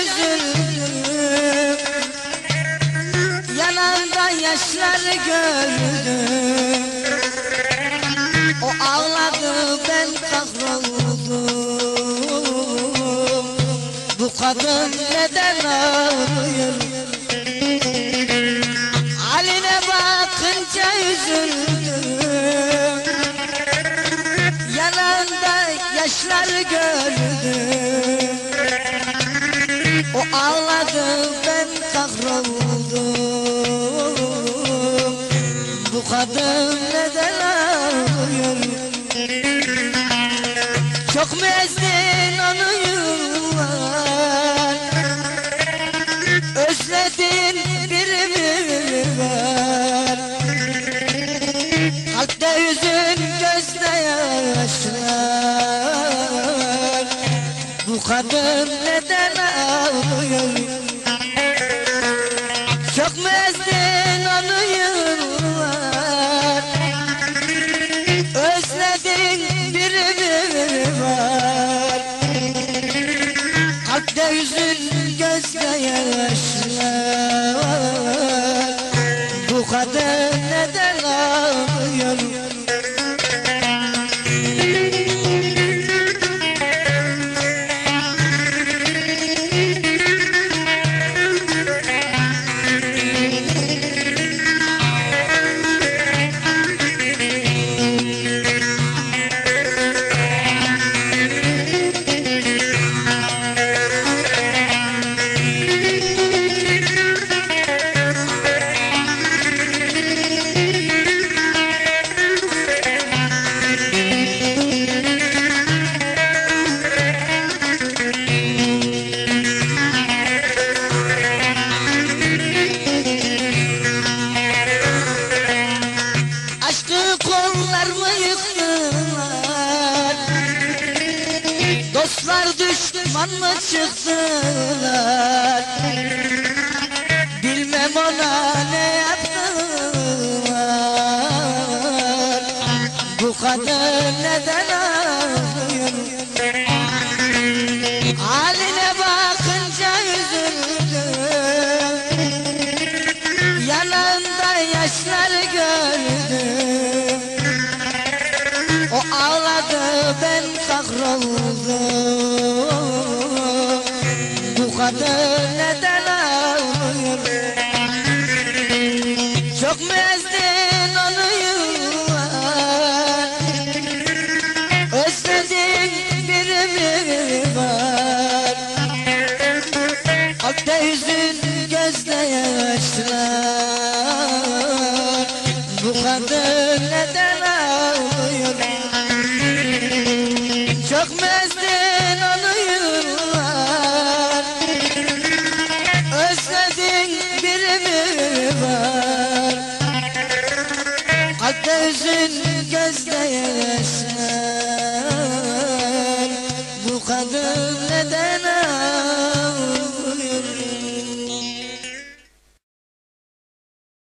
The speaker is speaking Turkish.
üzüldüm. Yananda yaşları gördüm. O ağladı ben kahroldum. Bu kadın neden ağlıyor? Haline bakınca üzüldüm. Yananda yaşları gördüm. O ağladı ben kahroldum. Bu kadın neden ağlıyor Çok mu ezdin Bu kadın neden ağlıyor Çok onu yıllar. Özledin birimi var. Kalpte hüzün gözde yaşlar Dostlar düşman mı çıktılar. Bilmem ona ne yaptılar. Bu kadın neden ağlıyor kadın neden ağlıyor Çok mu ezdin onu Özledin birimi var? Kalpte hüzün gözde yaşlar Bu kadın neden ağlıyor Çok mu ezdin birimi var. Kalpte hüzün gözde yaşlar Bu kadın neden